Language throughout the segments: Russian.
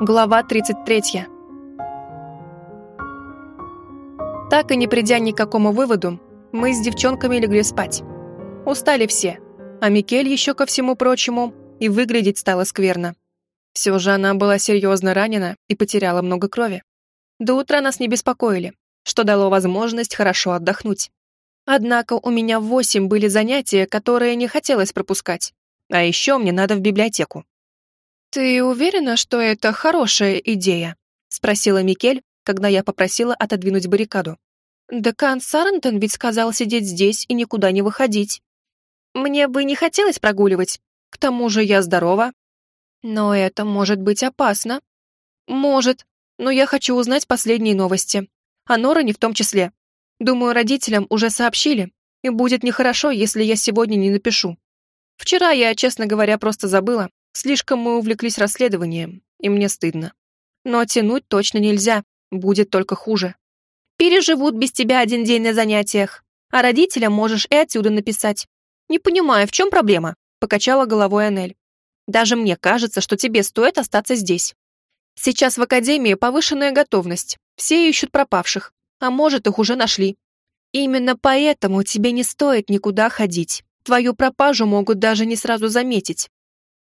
Глава 33. Так и не придя ни к какому выводу, мы с девчонками легли спать. Устали все, а Микель еще ко всему прочему и выглядеть стало скверно. Все же она была серьезно ранена и потеряла много крови. До утра нас не беспокоили, что дало возможность хорошо отдохнуть. Однако у меня восемь были занятия, которые не хотелось пропускать. А еще мне надо в библиотеку. «Ты уверена, что это хорошая идея?» — спросила Микель, когда я попросила отодвинуть баррикаду. «Декан Сарантон ведь сказал сидеть здесь и никуда не выходить. Мне бы не хотелось прогуливать, к тому же я здорова. Но это может быть опасно. Может, но я хочу узнать последние новости. О Нороне в том числе. Думаю, родителям уже сообщили, и будет нехорошо, если я сегодня не напишу. Вчера я, честно говоря, просто забыла. Слишком мы увлеклись расследованием, и мне стыдно. Но тянуть точно нельзя, будет только хуже. Переживут без тебя один день на занятиях, а родителям можешь и отсюда написать. Не понимаю, в чем проблема? Покачала головой Анель. Даже мне кажется, что тебе стоит остаться здесь. Сейчас в академии повышенная готовность, все ищут пропавших, а может, их уже нашли. Именно поэтому тебе не стоит никуда ходить. Твою пропажу могут даже не сразу заметить.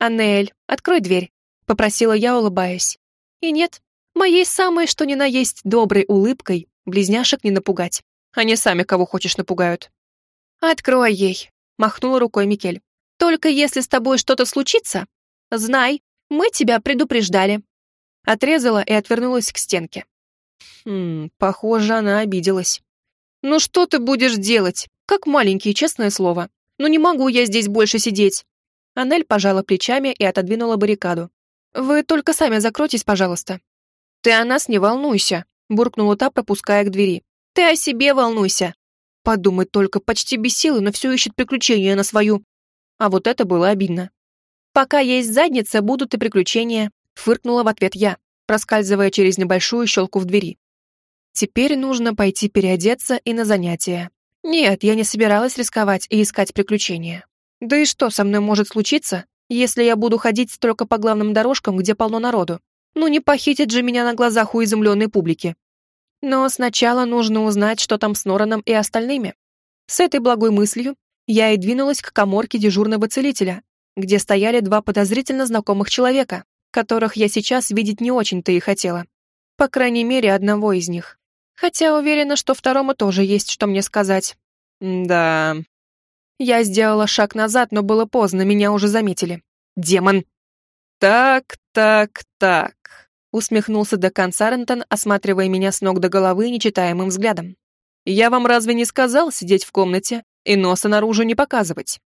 «Анель, открой дверь», — попросила я, улыбаясь. И нет, моей самой что ни на есть доброй улыбкой близняшек не напугать. Они сами кого хочешь напугают. «Открой ей», — махнула рукой Микель. «Только если с тобой что-то случится, знай, мы тебя предупреждали». Отрезала и отвернулась к стенке. Хм, похоже, она обиделась. «Ну что ты будешь делать? Как маленький, честное слово. Ну не могу я здесь больше сидеть». Анель пожала плечами и отодвинула баррикаду. «Вы только сами закройтесь, пожалуйста». «Ты о нас не волнуйся», — буркнула та, пропуская к двери. «Ты о себе волнуйся». Подумать только, почти без силы, но все ищет приключения на свою. А вот это было обидно. «Пока есть задница, будут и приключения», — фыркнула в ответ я, проскальзывая через небольшую щелку в двери. Теперь нужно пойти переодеться и на занятия. Нет, я не собиралась рисковать и искать приключения. Да и что со мной может случиться, если я буду ходить только по главным дорожкам, где полно народу? Ну не похитит же меня на глазах у изумленной публики. Но сначала нужно узнать, что там с Нораном и остальными. С этой благой мыслью я и двинулась к коморке дежурного целителя, где стояли два подозрительно знакомых человека, которых я сейчас видеть не очень-то и хотела. По крайней мере, одного из них. Хотя уверена, что второму тоже есть что мне сказать. Да. Я сделала шаг назад, но было поздно, меня уже заметили. Демон. Так, так, так. Усмехнулся декан Сарентон, осматривая меня с ног до головы нечитаемым взглядом. «Я вам разве не сказал сидеть в комнате и носа наружу не показывать?»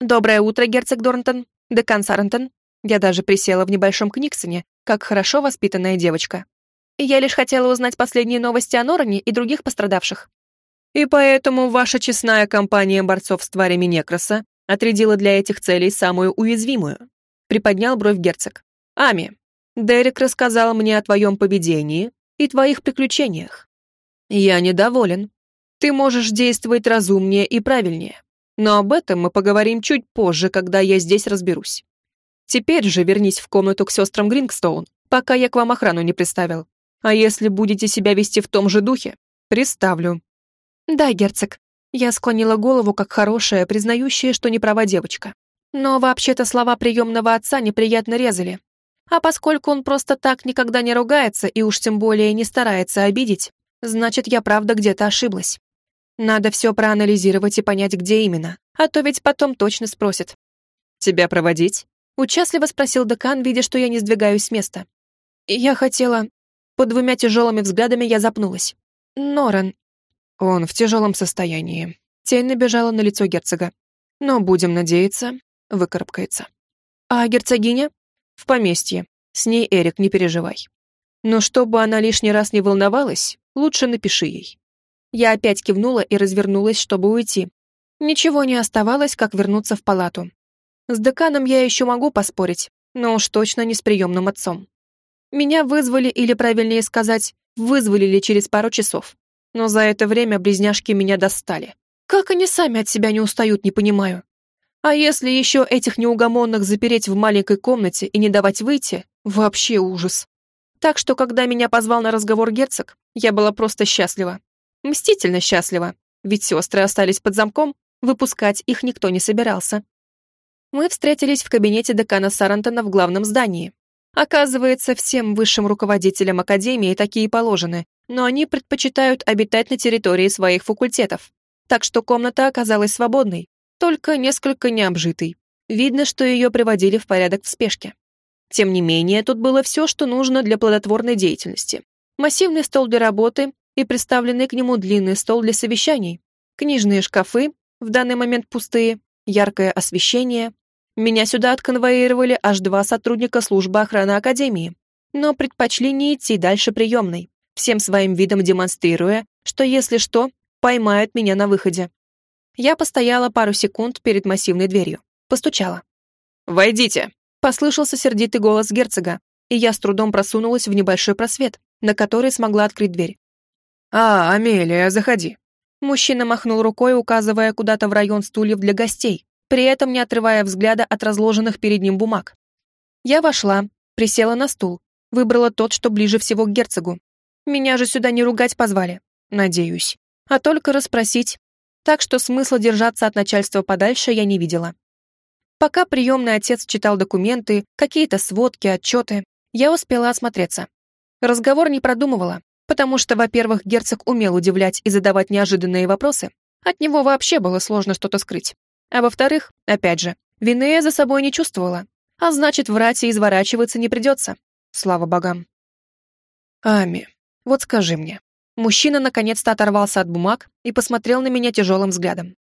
«Доброе утро, герцог Дорнтон, декан Сарентон». Я даже присела в небольшом книгсоне, как хорошо воспитанная девочка. Я лишь хотела узнать последние новости о Нороне и других пострадавших. И поэтому ваша честная компания борцов с тварями Некроса отрядила для этих целей самую уязвимую. Приподнял бровь герцог. Ами, Дерек рассказал мне о твоем поведении и твоих приключениях. Я недоволен. Ты можешь действовать разумнее и правильнее. Но об этом мы поговорим чуть позже, когда я здесь разберусь. Теперь же вернись в комнату к сестрам Грингстоун, пока я к вам охрану не приставил. А если будете себя вести в том же духе, приставлю». «Да, герцог». Я склонила голову, как хорошая, признающая, что не права девочка. Но вообще-то слова приемного отца неприятно резали. А поскольку он просто так никогда не ругается и уж тем более не старается обидеть, значит, я правда где-то ошиблась. Надо все проанализировать и понять, где именно, а то ведь потом точно спросят. «Тебя проводить?» — участливо спросил декан, видя, что я не сдвигаюсь с места. «Я хотела...» Под двумя тяжелыми взглядами я запнулась. Норан. Он в тяжелом состоянии. Тень набежала на лицо герцога. Но, будем надеяться, выкарабкается. А герцогиня? В поместье. С ней, Эрик, не переживай. Но чтобы она лишний раз не волновалась, лучше напиши ей. Я опять кивнула и развернулась, чтобы уйти. Ничего не оставалось, как вернуться в палату. С деканом я еще могу поспорить, но уж точно не с приемным отцом. Меня вызвали, или правильнее сказать, вызволили через пару часов. Но за это время близняшки меня достали. Как они сами от себя не устают, не понимаю. А если еще этих неугомонных запереть в маленькой комнате и не давать выйти, вообще ужас. Так что, когда меня позвал на разговор герцог, я была просто счастлива. Мстительно счастлива, ведь сестры остались под замком, выпускать их никто не собирался. Мы встретились в кабинете декана Сарантона в главном здании. Оказывается, всем высшим руководителям Академии такие положены, но они предпочитают обитать на территории своих факультетов. Так что комната оказалась свободной, только несколько необжитой. Видно, что ее приводили в порядок в спешке. Тем не менее, тут было все, что нужно для плодотворной деятельности. Массивный стол для работы и приставленный к нему длинный стол для совещаний, книжные шкафы, в данный момент пустые, яркое освещение. Меня сюда отконвоировали аж два сотрудника службы охраны Академии, но предпочли не идти дальше приемной, всем своим видом демонстрируя, что если что, поймают меня на выходе. Я постояла пару секунд перед массивной дверью, постучала. «Войдите!» Послышался сердитый голос герцога, и я с трудом просунулась в небольшой просвет, на который смогла открыть дверь. «А, Амелия, заходи». Мужчина махнул рукой, указывая куда-то в район стульев для гостей, при этом не отрывая взгляда от разложенных перед ним бумаг. Я вошла, присела на стул, выбрала тот, что ближе всего к герцогу. Меня же сюда не ругать позвали, надеюсь, а только расспросить, так что смысла держаться от начальства подальше я не видела. Пока приемный отец читал документы, какие-то сводки, отчеты, я успела осмотреться. Разговор не продумывала, потому что, во-первых, герцог умел удивлять и задавать неожиданные вопросы, от него вообще было сложно что-то скрыть. А во-вторых, опять же, вины я за собой не чувствовала, а значит, врать и изворачиваться не придется. Слава богам. Ами, вот скажи мне. Мужчина наконец-то оторвался от бумаг и посмотрел на меня тяжелым взглядом.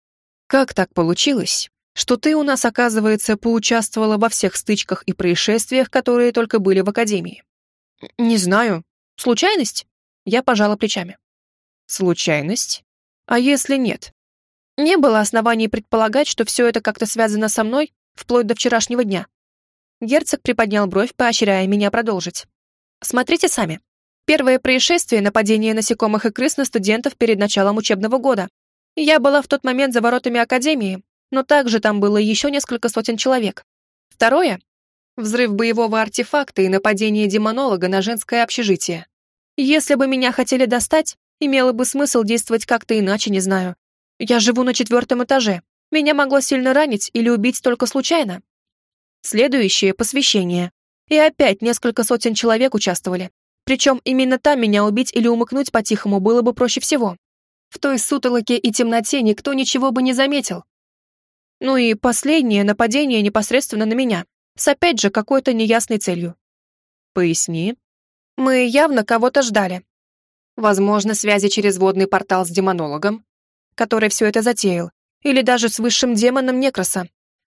Как так получилось, что ты у нас, оказывается, поучаствовала во всех стычках и происшествиях, которые только были в Академии. Не знаю. Случайность? Я пожала плечами. Случайность? А если нет? Не было оснований предполагать, что все это как-то связано со мной, вплоть до вчерашнего дня. Герцог приподнял бровь, поощряя меня продолжить. Смотрите сами. Первое происшествие — нападение насекомых и крыс на студентов перед началом учебного года. Я была в тот момент за воротами Академии, но также там было еще несколько сотен человек. Второе — взрыв боевого артефакта и нападение демонолога на женское общежитие. Если бы меня хотели достать, имело бы смысл действовать как-то иначе, не знаю. Я живу на четвертом этаже. Меня могло сильно ранить или убить только случайно. Следующее — посвящение. И опять несколько сотен человек участвовали. Причем именно там меня убить или умыкнуть по-тихому было бы проще всего. В той сутолоке и темноте никто ничего бы не заметил, ну и последнее нападение непосредственно на меня, с опять же какой-то неясной целью. Поясни. Мы явно кого-то ждали. Возможно, связи через водный портал с демонологом, который все это затеял, или даже с высшим демоном Некроса.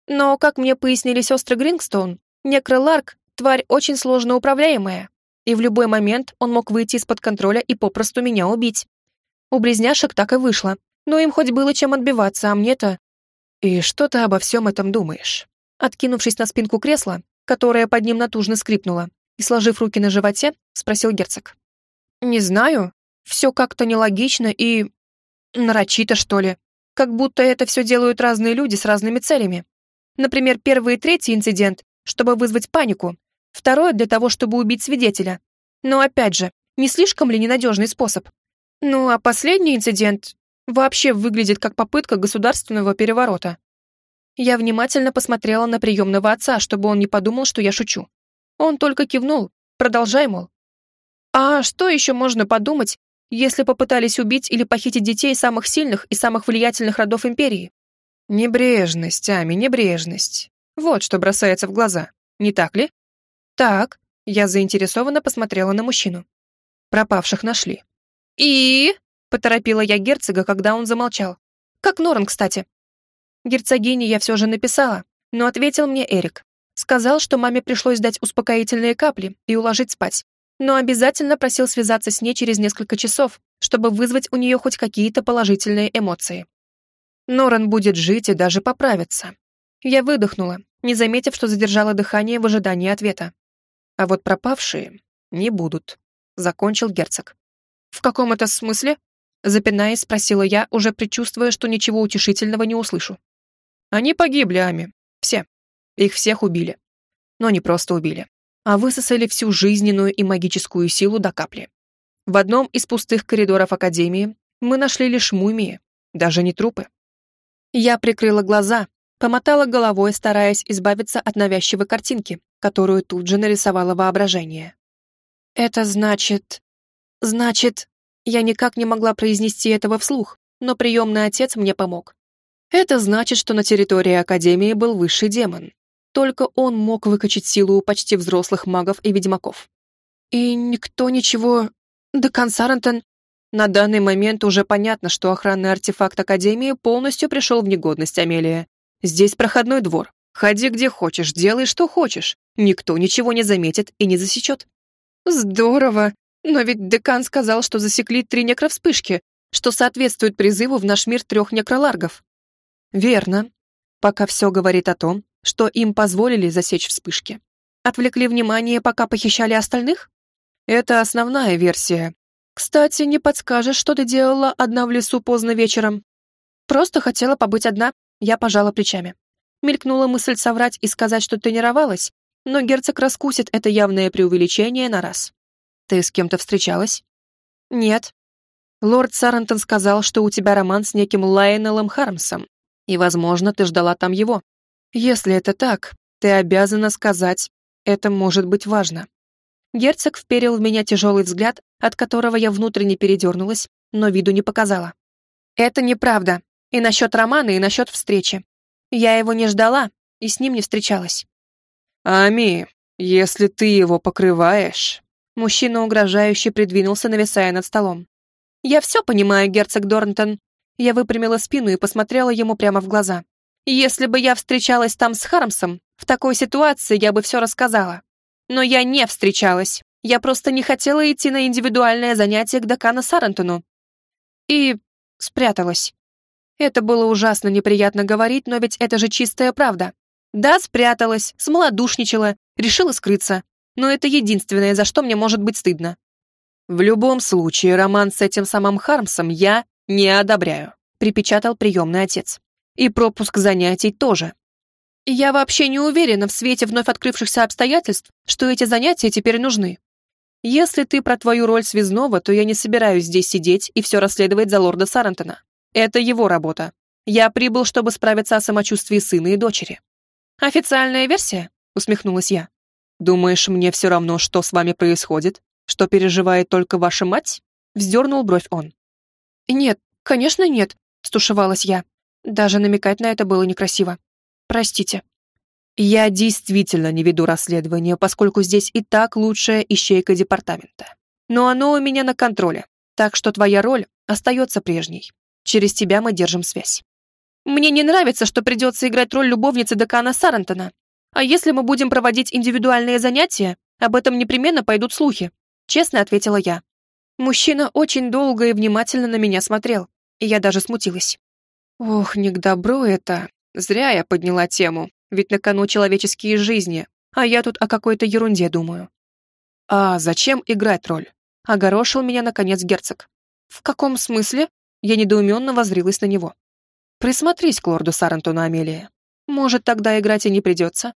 Но, как мне пояснили сестры Грингстоун, Некроларк — тварь очень сложно управляемая, и в любой момент он мог выйти из-под контроля и попросту меня убить. У близняшек так и вышло, но им хоть было чем отбиваться, а мне-то «И что ты обо всем этом думаешь?» Откинувшись на спинку кресла, которое под ним натужно скрипнуло, и сложив руки на животе, спросил герцог. «Не знаю. Все как-то нелогично и... нарочито, что ли. Как будто это все делают разные люди с разными целями. Например, первый и третий инцидент, чтобы вызвать панику. Второе для того, чтобы убить свидетеля. Но опять же, не слишком ли ненадежный способ? Ну, а последний инцидент вообще выглядит как попытка государственного переворота. Я внимательно посмотрела на приемного отца, чтобы он не подумал, что я шучу. Он только кивнул, продолжай, мол. А что еще можно подумать, если попытались убить или похитить детей самых сильных и самых влиятельных родов империи? Небрежность, Ами, небрежность. Вот что бросается в глаза, не так ли? Так, я заинтересованно посмотрела на мужчину. Пропавших нашли. И... Поторопила я герцога, когда он замолчал. Как Норн, кстати. Герцогине я все же написала, но ответил мне Эрик. Сказал, что маме пришлось дать успокоительные капли и уложить спать. Но обязательно просил связаться с ней через несколько часов, чтобы вызвать у нее хоть какие-то положительные эмоции. Норан будет жить и даже поправиться. Я выдохнула, не заметив, что задержала дыхание в ожидании ответа. А вот пропавшие не будут, закончил герцог. В каком это смысле? Запинаясь, спросила я, уже предчувствуя, что ничего утешительного не услышу. Они погибли, Ами. Все. Их всех убили. Но не просто убили, а высосали всю жизненную и магическую силу до капли. В одном из пустых коридоров Академии мы нашли лишь мумии, даже не трупы. Я прикрыла глаза, помотала головой, стараясь избавиться от навязчивой картинки, которую тут же нарисовало воображение. «Это значит... значит...» Я никак не могла произнести этого вслух, но приемный отец мне помог. Это значит, что на территории Академии был высший демон. Только он мог выкачать силу у почти взрослых магов и ведьмаков. И никто ничего... Декан Сарантон... На данный момент уже понятно, что охранный артефакт Академии полностью пришел в негодность, Амелия. Здесь проходной двор. Ходи где хочешь, делай что хочешь. Никто ничего не заметит и не засечет. Здорово. Но ведь декан сказал, что засекли три некровспышки, что соответствует призыву в наш мир трех некроларгов. Верно. Пока все говорит о том, что им позволили засечь вспышки. Отвлекли внимание, пока похищали остальных? Это основная версия. Кстати, не подскажешь, что ты делала одна в лесу поздно вечером? Просто хотела побыть одна, я пожала плечами. Мелькнула мысль соврать и сказать, что тренировалась, но герцог раскусит это явное преувеличение на раз. Ты с кем-то встречалась? Нет. Лорд Сарантон сказал, что у тебя роман с неким Лайонеллом Хармсом, и, возможно, ты ждала там его. Если это так, ты обязана сказать, это может быть важно. Герцог вперил в меня тяжелый взгляд, от которого я внутренне передернулась, но виду не показала. Это неправда. И насчет романа, и насчет встречи. Я его не ждала и с ним не встречалась. «Ами, если ты его покрываешь...» Мужчина угрожающе придвинулся, нависая над столом. «Я все понимаю, герцог Дорнтон». Я выпрямила спину и посмотрела ему прямо в глаза. «Если бы я встречалась там с Хармсом, в такой ситуации я бы все рассказала. Но я не встречалась. Я просто не хотела идти на индивидуальное занятие к Дакану Сарантону. И спряталась. Это было ужасно неприятно говорить, но ведь это же чистая правда. Да, спряталась, смолодушничала, решила скрыться. Но это единственное, за что мне может быть стыдно. В любом случае, роман с этим самым Хармсом я не одобряю, припечатал приемный отец. И пропуск занятий тоже. Я вообще не уверена в свете вновь открывшихся обстоятельств, что эти занятия теперь нужны. Если ты про твою роль связного, то я не собираюсь здесь сидеть и все расследовать за лорда Сарантона. Это его работа. Я прибыл, чтобы справиться о самочувствии сына и дочери. «Официальная версия?» — усмехнулась я. «Думаешь, мне все равно, что с вами происходит? Что переживает только ваша мать?» — вздернул бровь он. «Нет, конечно нет», — стушевалась я. Даже намекать на это было некрасиво. «Простите». «Я действительно не веду расследование, поскольку здесь и так лучшая ищейка департамента. Но оно у меня на контроле, так что твоя роль остается прежней. Через тебя мы держим связь». Мне не нравится, что придется играть роль любовницы декана Сарантона. А если мы будем проводить индивидуальные занятия, об этом непременно пойдут слухи», — честно ответила я. Мужчина очень долго и внимательно на меня смотрел, и я даже смутилась. «Ох, не к добру это. Зря я подняла тему, ведь на кону человеческие жизни, а я тут о какой-то ерунде думаю». «А зачем играть роль?» — огорошил меня, наконец, герцог. «В каком смысле?» Я недоуменно возрилась на него. Присмотрись к лорду Сарантону, Амелия. Может, тогда играть и не придется.